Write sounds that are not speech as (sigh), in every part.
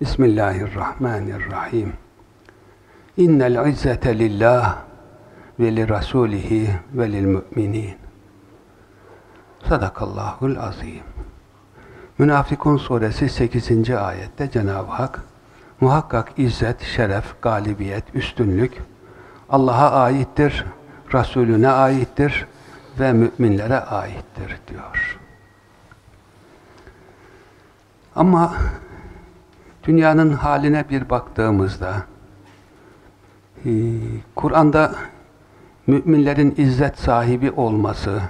Bismillahirrahmanirrahim. İnnel izzete lillah ve li rasulihi ve lil müminin. Sadakallahul azim. Münafikun suresi 8. ayette Cenab-ı Hak muhakkak izzet, şeref, galibiyet, üstünlük Allah'a aittir, Resulüne aittir ve müminlere aittir diyor. Ama dünyanın haline bir baktığımızda e, Kur'an'da müminlerin izzet sahibi olması,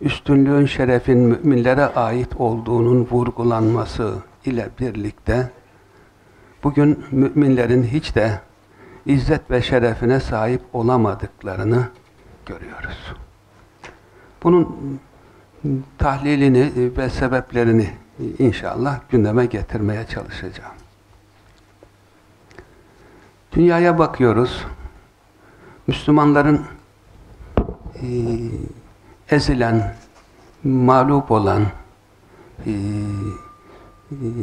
üstünlüğün, şerefin müminlere ait olduğunun vurgulanması ile birlikte bugün müminlerin hiç de izzet ve şerefine sahip olamadıklarını görüyoruz. Bunun tahlilini ve sebeplerini inşallah gündeme getirmeye çalışacağım. Dünyaya bakıyoruz. Müslümanların e, ezilen, mağlup olan, e, e,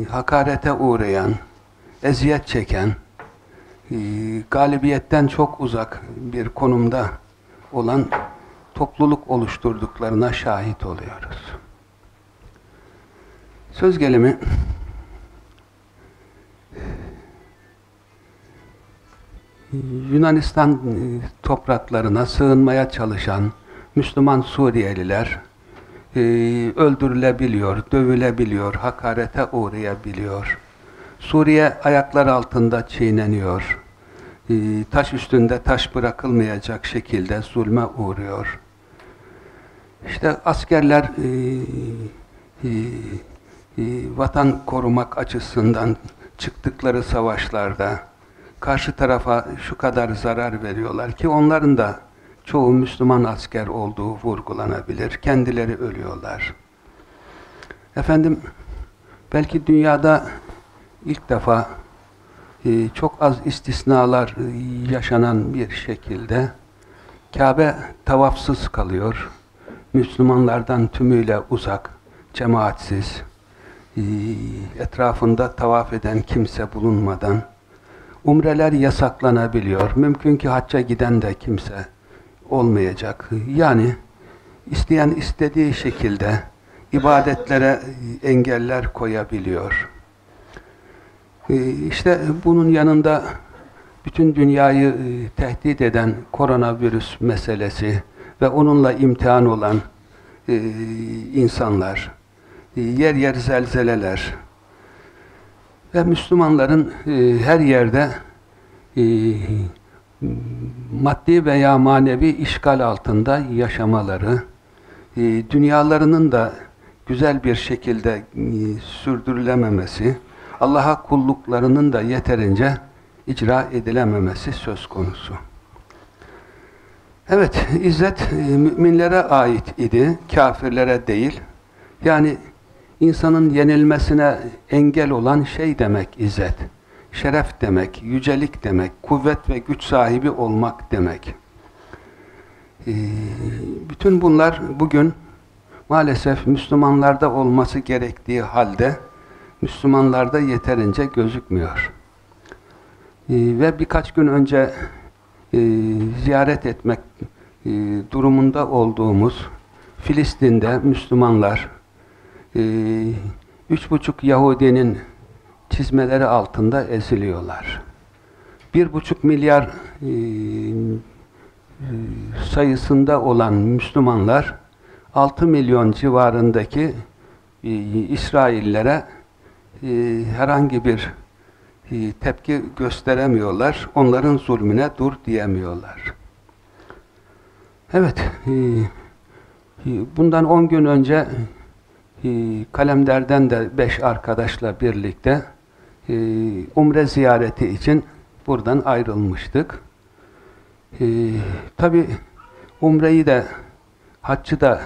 hakarete uğrayan, eziyet çeken, e, galibiyetten çok uzak bir konumda olan topluluk oluşturduklarına şahit oluyoruz. Söz gelimi Yunanistan topraklarına sığınmaya çalışan Müslüman Suriyeliler e, öldürülebiliyor, dövülebiliyor, hakarete uğrayabiliyor. Suriye ayaklar altında çiğneniyor. E, taş üstünde taş bırakılmayacak şekilde zulme uğruyor. İşte askerler e, e, e, vatan korumak açısından çıktıkları savaşlarda karşı tarafa şu kadar zarar veriyorlar ki onların da çoğu Müslüman asker olduğu vurgulanabilir. Kendileri ölüyorlar. Efendim, belki dünyada ilk defa e, çok az istisnalar yaşanan bir şekilde Kabe tavafsız kalıyor. Müslümanlardan tümüyle uzak, cemaatsiz, e, etrafında tavaf eden kimse bulunmadan umreler yasaklanabiliyor. Mümkün ki hacca giden de kimse olmayacak. Yani isteyen istediği şekilde ibadetlere engeller koyabiliyor. İşte bunun yanında bütün dünyayı tehdit eden koronavirüs meselesi ve onunla imtihan olan insanlar, yer yer zelzeleler ve Müslümanların her yerde maddi veya manevi işgal altında yaşamaları, e, dünyalarının da güzel bir şekilde e, sürdürülememesi, Allah'a kulluklarının da yeterince icra edilememesi söz konusu. Evet, izzet e, müminlere ait idi, kafirlere değil. Yani insanın yenilmesine engel olan şey demek izzet şeref demek, yücelik demek, kuvvet ve güç sahibi olmak demek. Ee, bütün bunlar bugün maalesef Müslümanlarda olması gerektiği halde Müslümanlarda yeterince gözükmüyor. Ee, ve birkaç gün önce e, ziyaret etmek e, durumunda olduğumuz Filistin'de Müslümanlar üç buçuk Yahudinin çizmeleri altında eziliyorlar. bir buçuk milyar e, sayısında olan Müslümanlar 6 milyon civarındaki e, İsraillere e, herhangi bir e, tepki gösteremiyorlar. Onların zulmüne dur diyemiyorlar. Evet, e, e bundan 10 gün önce e, Kalemder'den de 5 arkadaşla birlikte e, umre ziyareti için buradan ayrılmıştık. E, Tabi umreyi de haccı da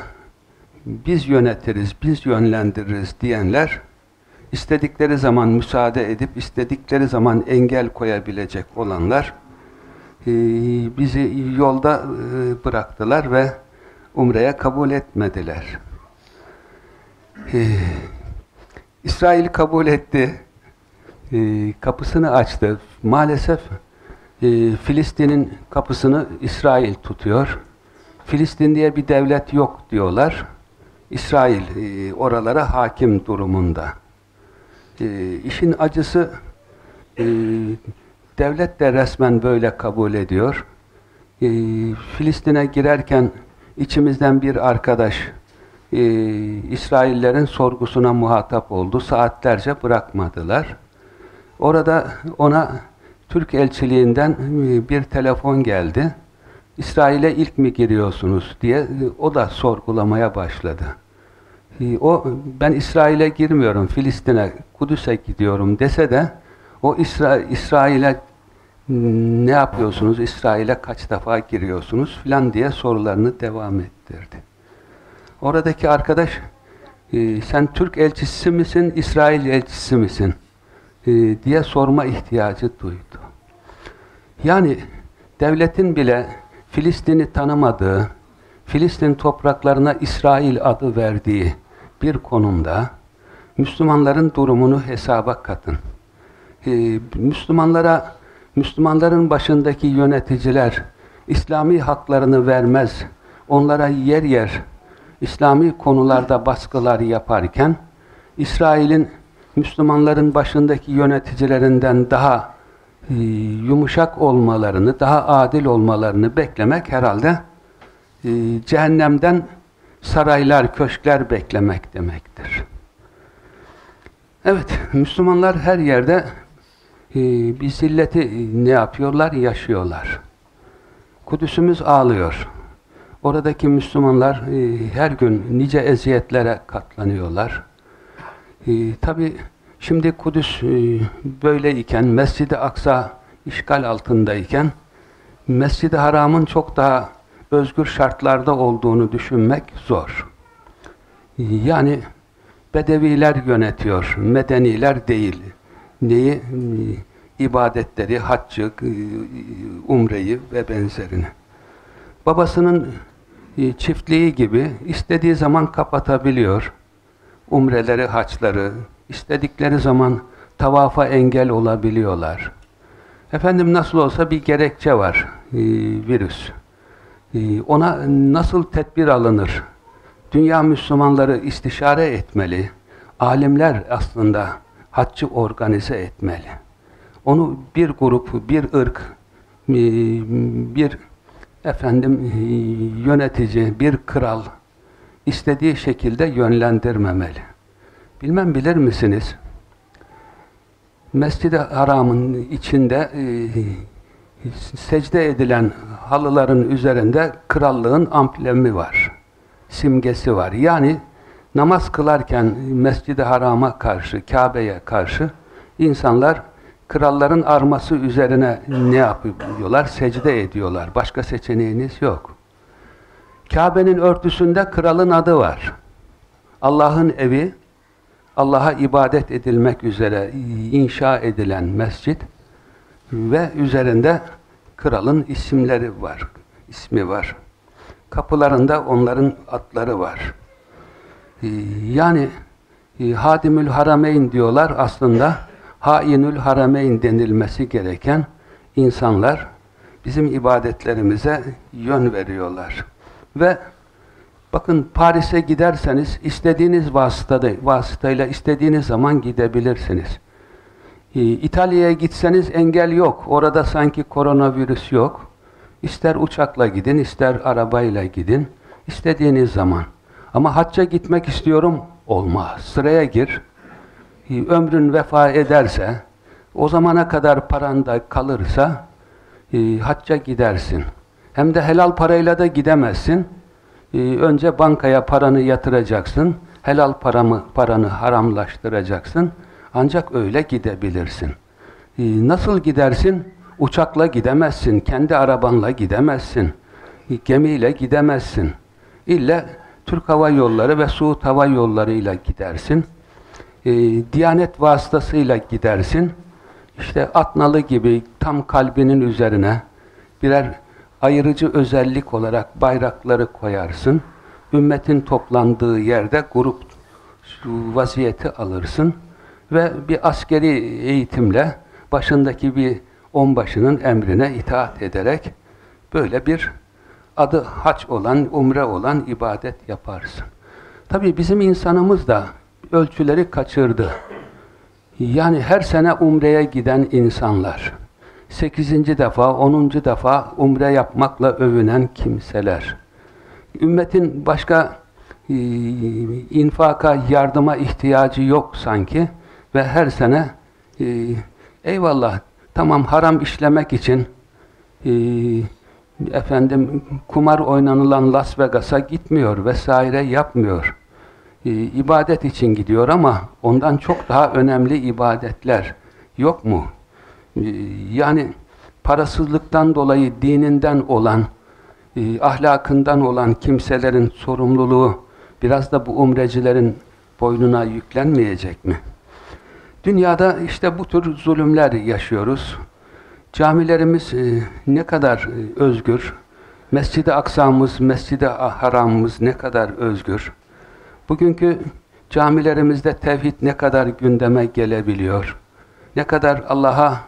biz yönetiriz, biz yönlendiririz diyenler istedikleri zaman müsaade edip istedikleri zaman engel koyabilecek olanlar bizi yolda bıraktılar ve umreye kabul etmediler. E, İsrail kabul etti. E, kapısını açtı. Maalesef e, Filistin'in kapısını İsrail tutuyor. Filistin diye bir devlet yok diyorlar. İsrail e, oralara hakim durumunda. E, işin acısı e, devlet de resmen böyle kabul ediyor. E, Filistin'e girerken içimizden bir arkadaş e, İsraillerin sorgusuna muhatap oldu. Saatlerce bırakmadılar. Orada ona Türk elçiliğinden e, bir telefon geldi. İsrail'e ilk mi giriyorsunuz diye e, o da sorgulamaya başladı. E, o ben İsrail'e girmiyorum, Filistin'e, Kudüs'e gidiyorum dese de o İsra İsrail'e ne yapıyorsunuz, İsrail'e kaç defa giriyorsunuz filan diye sorularını devam ettirdi. Oradaki arkadaş sen Türk elçisi misin, İsrail elçisi misin diye sorma ihtiyacı duydu. Yani devletin bile Filistin'i tanımadığı, Filistin topraklarına İsrail adı verdiği bir konumda Müslümanların durumunu hesaba katın. Ee, Müslümanlara, Müslümanların başındaki yöneticiler İslami haklarını vermez, onlara yer yer İslami konularda baskılar yaparken İsrail'in Müslümanların başındaki yöneticilerinden daha e, yumuşak olmalarını, daha adil olmalarını beklemek herhalde e, cehennemden saraylar, köşkler beklemek demektir. Evet, Müslümanlar her yerde e, bir zilleti ne yapıyorlar? Yaşıyorlar. Kudüs'ümüz ağlıyor. Oradaki Müslümanlar her gün nice eziyetlere katlanıyorlar. E, Tabi Şimdi Kudüs e, böyle iken, Mescid-i Aksa işgal altındayken, Mescid-i Haram'ın çok daha özgür şartlarda olduğunu düşünmek zor. Yani Bedeviler yönetiyor, medeniler değil. Neyi? E, ibadetleri, haccı, e, umreyi ve benzerini. Babasının çiftliği gibi istediği zaman kapatabiliyor. Umreleri, haçları, istedikleri zaman tavafa engel olabiliyorlar. Efendim nasıl olsa bir gerekçe var, e, virüs. E, ona nasıl tedbir alınır? Dünya Müslümanları istişare etmeli. Alimler aslında haccı organize etmeli. Onu bir grup, bir ırk, e, bir efendim e, yönetici, bir kral istediği şekilde yönlendirmemeli. Bilmem bilir misiniz? Mescid-i Haram'ın içinde e, secde edilen halıların üzerinde krallığın amblemi var. Simgesi var. Yani namaz kılarken Mescid-i Haram'a karşı, Kabe'ye karşı insanlar kralların arması üzerine ne yapıyorlar? Secde ediyorlar. Başka seçeneğiniz yok. Kabe'nin örtüsünde kralın adı var. Allah'ın evi, Allah'a ibadet edilmek üzere inşa edilen mescit ve üzerinde kralın isimleri var, ismi var. Kapılarında onların adları var. Ee, yani e, Hadimül Harameyn diyorlar aslında Hainül Harameyn denilmesi gereken insanlar bizim ibadetlerimize yön veriyorlar. Ve Bakın Paris'e giderseniz istediğiniz vasıtada, vasıtayla istediğiniz zaman gidebilirsiniz. Ee, İtalya'ya gitseniz engel yok. Orada sanki koronavirüs yok. İster uçakla gidin, ister arabayla gidin. istediğiniz zaman. Ama hacca gitmek istiyorum, olmaz. Sıraya gir. Ömrün vefa ederse, o zamana kadar paranda kalırsa e, hacca gidersin. Hem de helal parayla da gidemezsin. E, önce bankaya paranı yatıracaksın. Helal paramı, paranı haramlaştıracaksın. Ancak öyle gidebilirsin. E, nasıl gidersin? Uçakla gidemezsin. Kendi arabanla gidemezsin. E, gemiyle gidemezsin. İlle Türk Hava Yolları ve Suud Hava Yolları'yla gidersin. E, Diyanet vasıtasıyla gidersin işte atnalı gibi tam kalbinin üzerine birer ayırıcı özellik olarak bayrakları koyarsın. Ümmetin toplandığı yerde grup vaziyeti alırsın ve bir askeri eğitimle başındaki bir onbaşının emrine itaat ederek böyle bir adı haç olan, umre olan ibadet yaparsın. Tabi bizim insanımız da ölçüleri kaçırdı. Yani her sene umreye giden insanlar, sekizinci defa, onuncu defa umre yapmakla övünen kimseler, ümmetin başka e, infaka, yardıma ihtiyacı yok sanki ve her sene e, eyvallah tamam haram işlemek için e, efendim kumar oynanılan Las Vegas'a gitmiyor vesaire yapmıyor e, ibadet için gidiyor ama ondan çok daha önemli ibadetler yok mu? E, yani parasızlıktan dolayı dininden olan, e, ahlakından olan kimselerin sorumluluğu biraz da bu umrecilerin boynuna yüklenmeyecek mi? Dünyada işte bu tür zulümler yaşıyoruz. Camilerimiz e, ne kadar e, özgür, Mescid-i Aksa'mız, Mescid-i Haram'ımız ne kadar özgür. Bugünkü camilerimizde tevhid ne kadar gündeme gelebiliyor, ne kadar Allah'a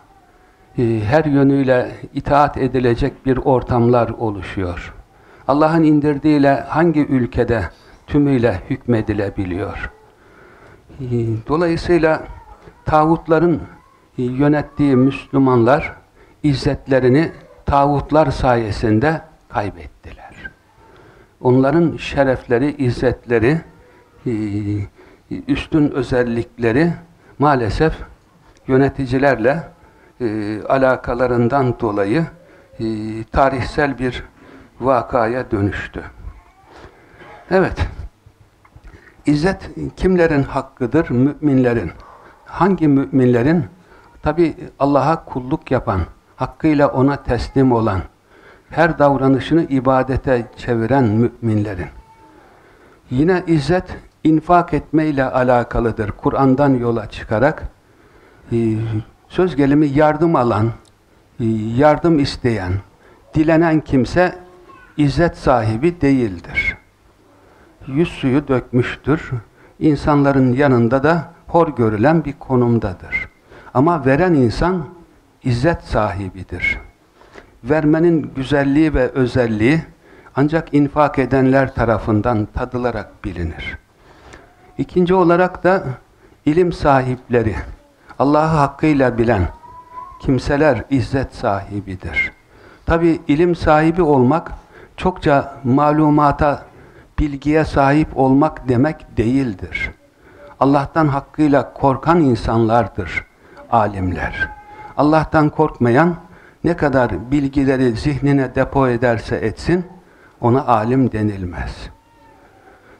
e, her yönüyle itaat edilecek bir ortamlar oluşuyor. Allah'ın indirdiğiyle hangi ülkede tümüyle hükmedilebiliyor. E, dolayısıyla tağutların e, yönettiği Müslümanlar izzetlerini tağutlar sayesinde kaybettiler. Onların şerefleri, izzetleri, üstün özellikleri maalesef yöneticilerle e, alakalarından dolayı e, tarihsel bir vakaya dönüştü. Evet, İzzet kimlerin hakkıdır? Müminlerin. Hangi müminlerin? Tabi Allah'a kulluk yapan, hakkıyla ona teslim olan, her davranışını ibadete çeviren müminlerin. Yine izzet infak etme ile alakalıdır. Kur'an'dan yola çıkarak e, söz gelimi yardım alan, e, yardım isteyen, dilenen kimse izzet sahibi değildir. Yüz suyu dökmüştür. İnsanların yanında da hor görülen bir konumdadır. Ama veren insan izzet sahibidir. Vermenin güzelliği ve özelliği ancak infak edenler tarafından tadılarak bilinir. İkinci olarak da ilim sahipleri, Allah'ı hakkıyla bilen kimseler izzet sahibidir. Tabi ilim sahibi olmak, çokça malumata, bilgiye sahip olmak demek değildir. Allah'tan hakkıyla korkan insanlardır alimler. Allah'tan korkmayan ne kadar bilgileri zihnine depo ederse etsin, ona alim denilmez.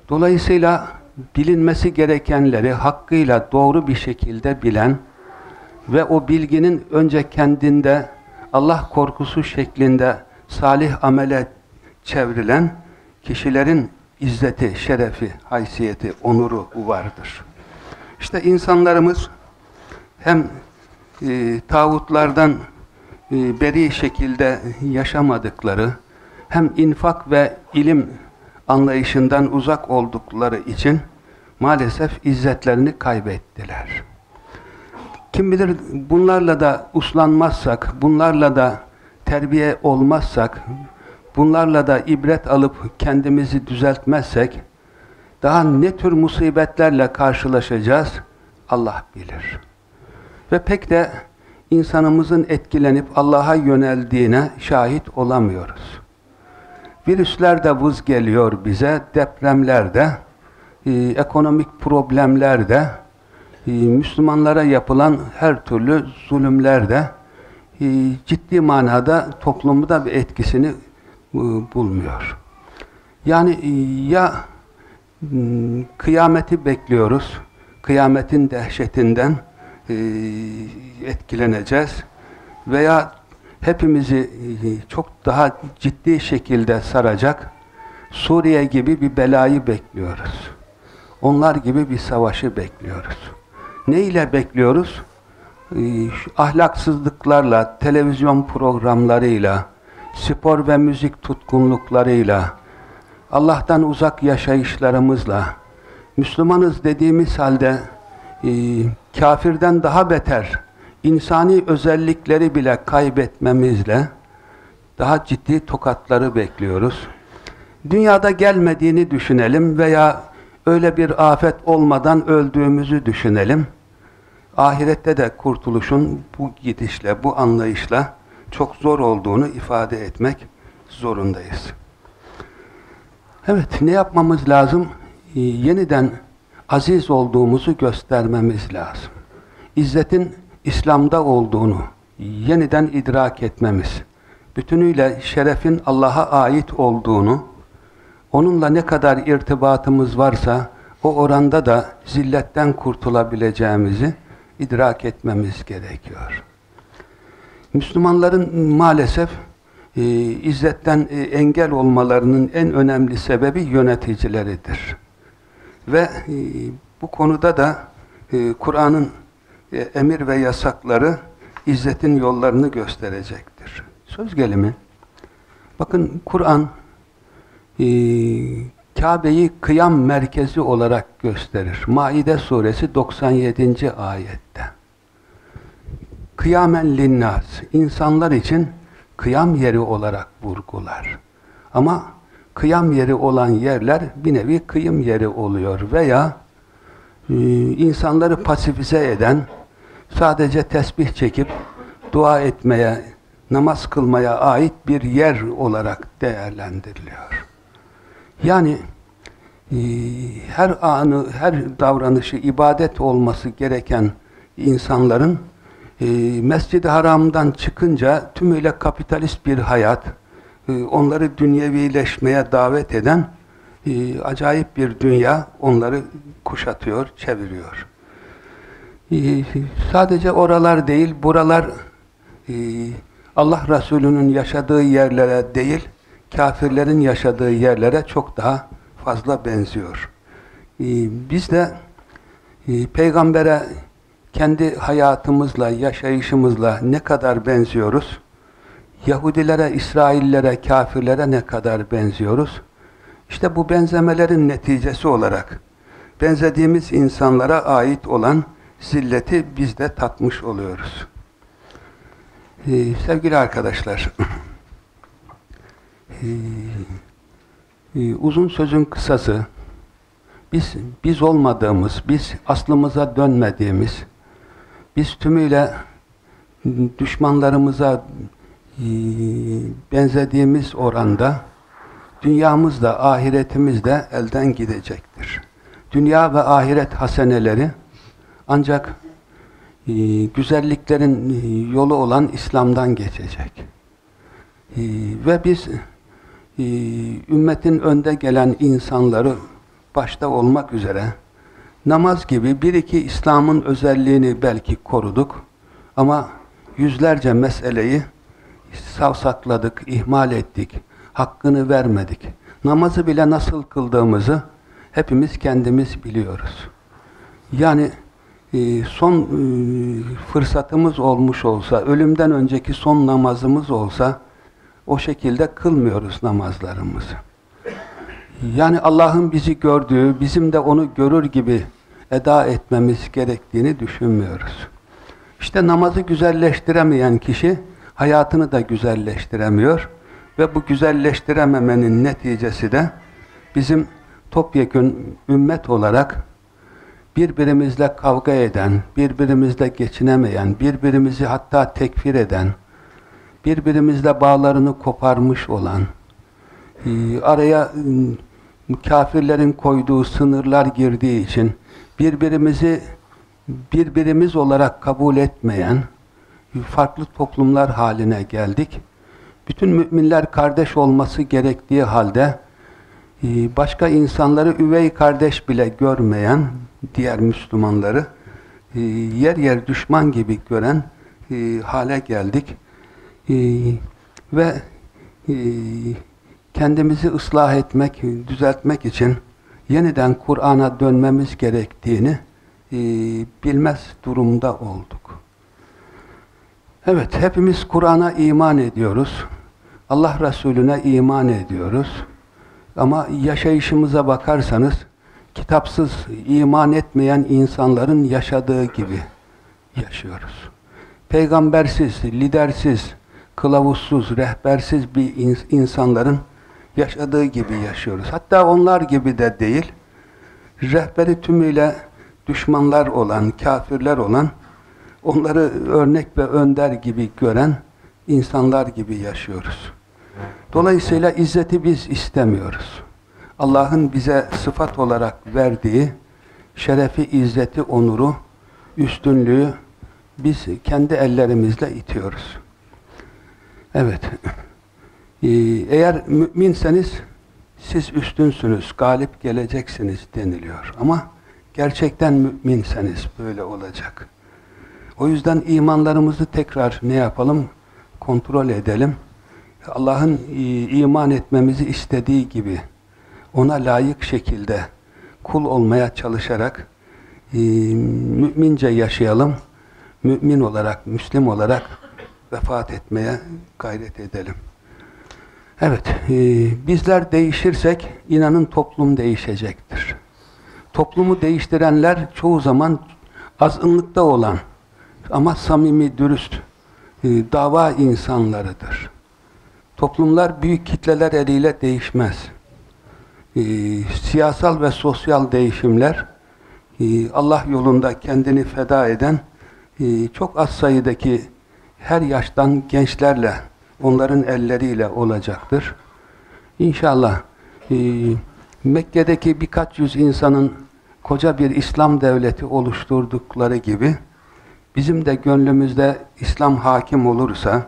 Dolayısıyla bilinmesi gerekenleri hakkıyla doğru bir şekilde bilen ve o bilginin önce kendinde Allah korkusu şeklinde salih amele çevrilen kişilerin izzeti, şerefi, haysiyeti, onuru vardır. İşte insanlarımız hem e, tağutlardan e, beri şekilde yaşamadıkları, hem infak ve ilim anlayışından uzak oldukları için maalesef izzetlerini kaybettiler. Kim bilir bunlarla da uslanmazsak, bunlarla da terbiye olmazsak, bunlarla da ibret alıp kendimizi düzeltmezsek, daha ne tür musibetlerle karşılaşacağız Allah bilir. Ve pek de insanımızın etkilenip Allah'a yöneldiğine şahit olamıyoruz. Virüsler de vız geliyor bize, depremler de, e, ekonomik problemler de, e, Müslümanlara yapılan her türlü zulümler de e, ciddi manada toplumda bir etkisini e, bulmuyor. Yani e, ya Hmm, kıyameti bekliyoruz. Kıyametin dehşetinden e, etkileneceğiz. Veya hepimizi e, çok daha ciddi şekilde saracak Suriye gibi bir belayı bekliyoruz. Onlar gibi bir savaşı bekliyoruz. Ne ile bekliyoruz? E, ahlaksızlıklarla, televizyon programlarıyla, spor ve müzik tutkunluklarıyla, Allah'tan uzak yaşayışlarımızla, Müslümanız dediğimiz halde e, kafirden daha beter, insani özellikleri bile kaybetmemizle daha ciddi tokatları bekliyoruz. Dünyada gelmediğini düşünelim veya öyle bir afet olmadan öldüğümüzü düşünelim. Ahirette de kurtuluşun bu gidişle, bu anlayışla çok zor olduğunu ifade etmek zorundayız. Evet, ne yapmamız lazım? Ee, yeniden aziz olduğumuzu göstermemiz lazım. İzzetin İslam'da olduğunu yeniden idrak etmemiz, bütünüyle şerefin Allah'a ait olduğunu, onunla ne kadar irtibatımız varsa o oranda da zilletten kurtulabileceğimizi idrak etmemiz gerekiyor. Müslümanların maalesef e, izzetten e, engel olmalarının en önemli sebebi yöneticileridir. Ve e, bu konuda da e, Kur'an'ın emir ve yasakları izzetin yollarını gösterecektir. Söz gelimi, bakın Kur'an e, Kabe'yi kıyam merkezi olarak gösterir. Maide suresi 97. ayette. Kıyamen linnas, insanlar için kıyam yeri olarak vurgular. Ama kıyam yeri olan yerler bir nevi kıyım yeri oluyor veya e, insanları pasifize eden, sadece tesbih çekip dua etmeye, namaz kılmaya ait bir yer olarak değerlendiriliyor. Yani e, her anı, her davranışı ibadet olması gereken insanların e, Mescid-i Haram'dan çıkınca tümüyle kapitalist bir hayat, e, onları dünyevileşmeye davet eden acayip bir dünya onları kuşatıyor, çeviriyor. E, sadece oralar değil, buralar e, Allah Resulü'nün yaşadığı yerlere değil, kafirlerin yaşadığı yerlere çok daha fazla benziyor. E, biz de e, peygambere kendi hayatımızla, yaşayışımızla ne kadar benziyoruz? Yahudilere, İsraillere, kafirlere ne kadar benziyoruz? İşte bu benzemelerin neticesi olarak benzediğimiz insanlara ait olan zilleti biz de tatmış oluyoruz. Ee, sevgili arkadaşlar, (clears throat) ee, e, uzun sözün kısası, biz biz olmadığımız, biz aslımıza dönmediğimiz, biz tümüyle düşmanlarımıza e, benzediğimiz oranda dünyamız da ahiretimiz de elden gidecektir. Dünya ve ahiret haseneleri ancak e, güzelliklerin e, yolu olan İslam'dan geçecek. Ve biz ümmetin önde gelen insanları başta olmak üzere namaz gibi bir iki İslam'ın özelliğini belki koruduk ama yüzlerce meseleyi savsakladık, ihmal ettik, hakkını vermedik. Namazı bile nasıl kıldığımızı hepimiz kendimiz biliyoruz. Yani e, son e, fırsatımız olmuş olsa, ölümden önceki son namazımız olsa o şekilde kılmıyoruz namazlarımızı. Yani Allah'ın bizi gördüğü, bizim de onu görür gibi eda etmemiz gerektiğini düşünmüyoruz. İşte namazı güzelleştiremeyen kişi hayatını da güzelleştiremiyor ve bu güzelleştirememenin neticesi de bizim topyekün ümmet olarak birbirimizle kavga eden, birbirimizle geçinemeyen, birbirimizi hatta tekfir eden, birbirimizle bağlarını koparmış olan, e, araya e, kafirlerin koyduğu sınırlar girdiği için birbirimizi birbirimiz olarak kabul etmeyen farklı toplumlar haline geldik. Bütün müminler kardeş olması gerektiği halde e, başka insanları üvey kardeş bile görmeyen diğer Müslümanları yer yer düşman gibi gören hale geldik. Ve kendimizi ıslah etmek, düzeltmek için yeniden Kur'an'a dönmemiz gerektiğini e, bilmez durumda olduk. Evet, hepimiz Kur'an'a iman ediyoruz. Allah Resulüne iman ediyoruz. Ama yaşayışımıza bakarsanız, kitapsız, iman etmeyen insanların yaşadığı gibi yaşıyoruz. Peygambersiz, lidersiz, kılavuzsuz, rehbersiz bir insanların yaşadığı gibi yaşıyoruz. Hatta onlar gibi de değil, rehberi tümüyle düşmanlar olan, kafirler olan, onları örnek ve önder gibi gören insanlar gibi yaşıyoruz. Dolayısıyla izzeti biz istemiyoruz. Allah'ın bize sıfat olarak verdiği şerefi, izzeti, onuru, üstünlüğü biz kendi ellerimizle itiyoruz. Evet. Ee, eğer müminseniz siz üstünsünüz, galip geleceksiniz deniliyor. Ama gerçekten müminseniz böyle olacak. O yüzden imanlarımızı tekrar ne yapalım? Kontrol edelim. Allah'ın iman etmemizi istediği gibi ona layık şekilde kul olmaya çalışarak mümince yaşayalım. Mümin olarak, Müslim olarak vefat etmeye gayret edelim. Evet, e, bizler değişirsek inanın toplum değişecektir. Toplumu değiştirenler çoğu zaman azınlıkta olan ama samimi, dürüst e, dava insanlarıdır. Toplumlar büyük kitleler eliyle değişmez. E, siyasal ve sosyal değişimler e, Allah yolunda kendini feda eden e, çok az sayıdaki her yaştan gençlerle onların elleriyle olacaktır. İnşallah Mekke'deki birkaç yüz insanın koca bir İslam devleti oluşturdukları gibi bizim de gönlümüzde İslam hakim olursa,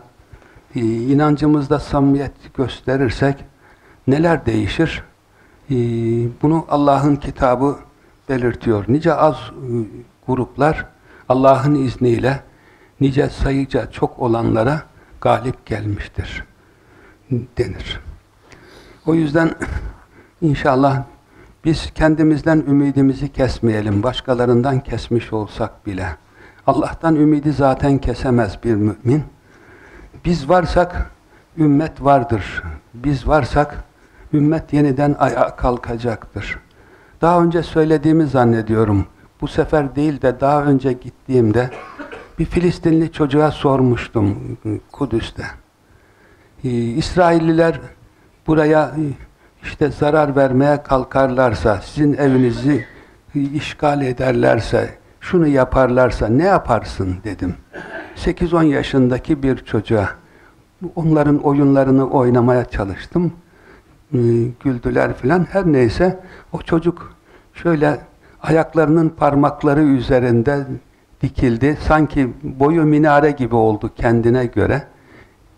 inancımızda samimiyet gösterirsek neler değişir? E, bunu Allah'ın kitabı belirtiyor. Nice az e, gruplar Allah'ın izniyle nice sayıca çok olanlara galip gelmiştir denir. O yüzden inşallah biz kendimizden ümidimizi kesmeyelim. Başkalarından kesmiş olsak bile. Allah'tan ümidi zaten kesemez bir mümin. Biz varsak ümmet vardır. Biz varsak ümmet yeniden ayağa kalkacaktır. Daha önce söylediğimi zannediyorum. Bu sefer değil de daha önce gittiğimde bir Filistinli çocuğa sormuştum Kudüs'te. Ee, İsrailliler buraya e, işte zarar vermeye kalkarlarsa, sizin evinizi işgal ederlerse, şunu yaparlarsa ne yaparsın dedim. 8-10 yaşındaki bir çocuğa. Onların oyunlarını oynamaya çalıştım. Ee, güldüler filan. Her neyse o çocuk şöyle ayaklarının parmakları üzerinde dikildi. Sanki boyu minare gibi oldu kendine göre.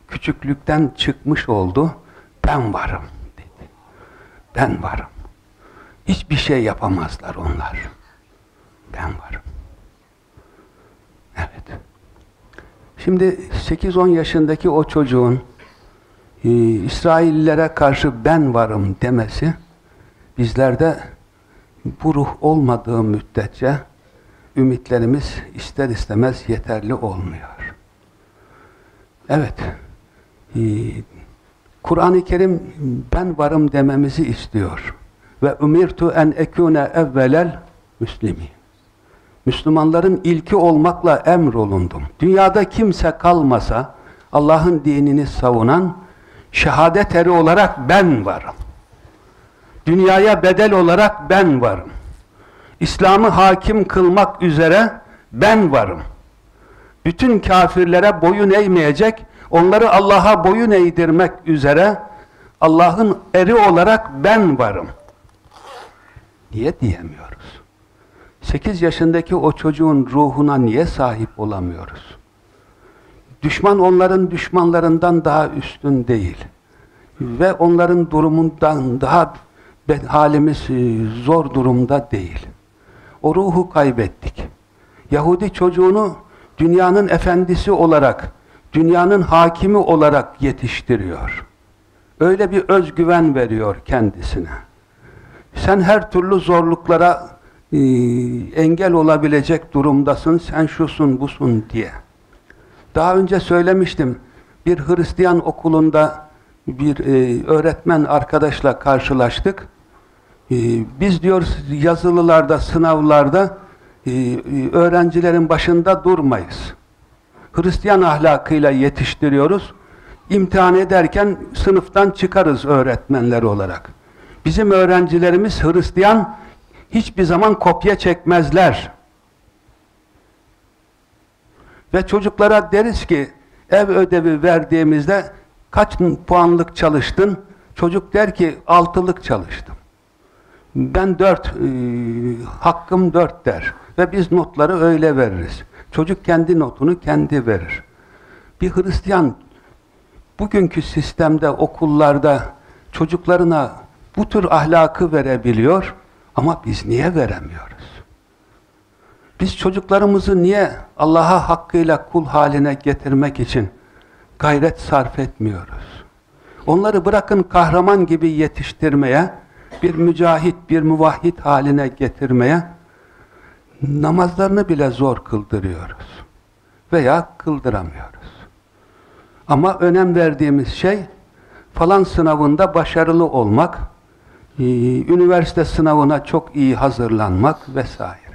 Küçüklükten çıkmış oldu. Ben varım dedi. Ben varım. Hiçbir şey yapamazlar onlar. Ben varım. Evet. Şimdi 8-10 yaşındaki o çocuğun e, İsraillilere karşı ben varım demesi bizlerde bu ruh olmadığı müddetçe ümitlerimiz ister istemez yeterli olmuyor. Evet, ee, Kur'an-ı Kerim ben varım dememizi istiyor. Ve umirtu en ekune evvelel müslimi. Müslümanların ilki olmakla emrolundum. Dünyada kimse kalmasa Allah'ın dinini savunan şehadet eri olarak ben varım. Dünyaya bedel olarak ben varım. İslam'ı hakim kılmak üzere ben varım. Bütün kafirlere boyun eğmeyecek, onları Allah'a boyun eğdirmek üzere Allah'ın eri olarak ben varım. Niye diyemiyoruz? 8 yaşındaki o çocuğun ruhuna niye sahip olamıyoruz? Düşman onların düşmanlarından daha üstün değil. Ve onların durumundan daha halimiz e, zor durumda değil. O ruhu kaybettik. Yahudi çocuğunu dünyanın efendisi olarak, dünyanın hakimi olarak yetiştiriyor. Öyle bir özgüven veriyor kendisine. Sen her türlü zorluklara e, engel olabilecek durumdasın, sen şusun busun diye. Daha önce söylemiştim, bir Hristiyan okulunda bir e, öğretmen arkadaşla karşılaştık. E, biz diyoruz yazılılarda, sınavlarda e, e, öğrencilerin başında durmayız. Hristiyan ahlakıyla yetiştiriyoruz. İmtihan ederken sınıftan çıkarız öğretmenler olarak. Bizim öğrencilerimiz Hristiyan hiçbir zaman kopya çekmezler. Ve çocuklara deriz ki ev ödevi verdiğimizde kaç puanlık çalıştın? Çocuk der ki altılık çalıştım. Ben dört, e, hakkım dört der. Ve biz notları öyle veririz. Çocuk kendi notunu kendi verir. Bir Hristiyan bugünkü sistemde okullarda çocuklarına bu tür ahlakı verebiliyor ama biz niye veremiyoruz? Biz çocuklarımızı niye Allah'a hakkıyla kul haline getirmek için gayret sarf etmiyoruz? Onları bırakın kahraman gibi yetiştirmeye, bir mücahit, bir muvahhid haline getirmeye, namazlarını bile zor kıldırıyoruz. Veya kıldıramıyoruz. Ama önem verdiğimiz şey, falan sınavında başarılı olmak, e, üniversite sınavına çok iyi hazırlanmak vesaire.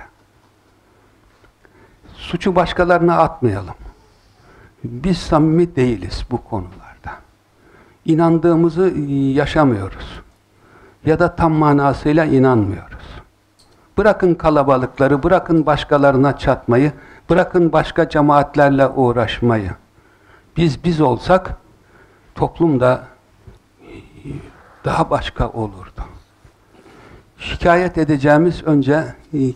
Suçu başkalarına atmayalım. Biz samimi değiliz bu konularda. İnandığımızı yaşamıyoruz. Ya da tam manasıyla inanmıyoruz. Bırakın kalabalıkları, bırakın başkalarına çatmayı, bırakın başka cemaatlerle uğraşmayı. Biz biz olsak toplumda daha başka olurdu. Şikayet edeceğimiz önce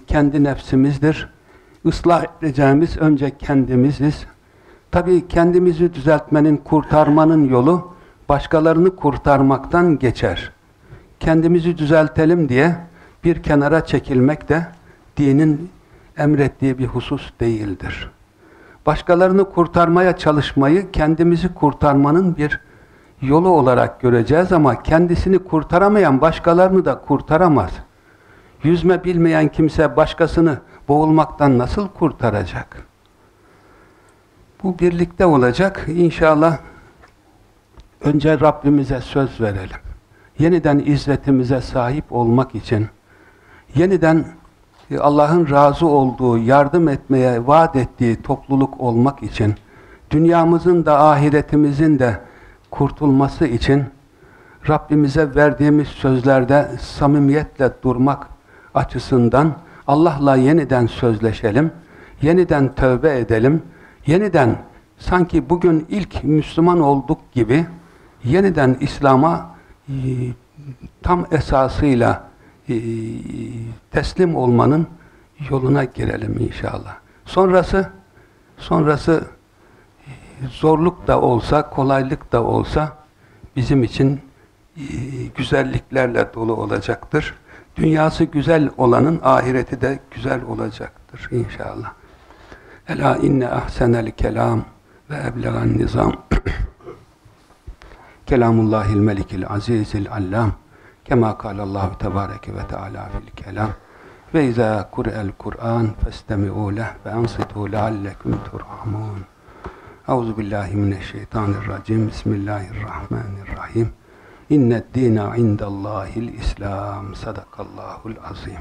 kendi nefsimizdir. Islah edeceğimiz önce kendimiziz. Tabii kendimizi düzeltmenin, kurtarmanın yolu başkalarını kurtarmaktan geçer. Kendimizi düzeltelim diye bir kenara çekilmek de dinin emrettiği bir husus değildir. Başkalarını kurtarmaya çalışmayı kendimizi kurtarmanın bir yolu olarak göreceğiz ama kendisini kurtaramayan başkalarını da kurtaramaz. Yüzme bilmeyen kimse başkasını boğulmaktan nasıl kurtaracak? Bu birlikte olacak. İnşallah önce Rabbimize söz verelim. Yeniden izzetimize sahip olmak için, yeniden e, Allah'ın razı olduğu, yardım etmeye vaat ettiği topluluk olmak için, dünyamızın da ahiretimizin de kurtulması için Rabbimize verdiğimiz sözlerde samimiyetle durmak açısından Allah'la yeniden sözleşelim, yeniden tövbe edelim, yeniden sanki bugün ilk Müslüman olduk gibi yeniden İslam'a e, tam esasıyla e, teslim olmanın yoluna girelim inşallah. Sonrası sonrası e, zorluk da olsa, kolaylık da olsa bizim için güzelliklerle dolu olacaktır. Dünyası güzel olanın ahireti de güzel olacaktır inşallah. Ela inne ahsenel kelam ve eblegan nizam. (clears throat) Kelamullahil melikil azizil allam. Kema kâlallahu tebâreke ve teâlâ fil kelam. Ve izâ kur'el Kur'an festemi'û leh ve ansitû leallekum turhamun. Euzu billahi mineşşeytanirracim. Bismillahirrahmanirrahim. İnnet dina indallahil İslam. Sadakallahul azim.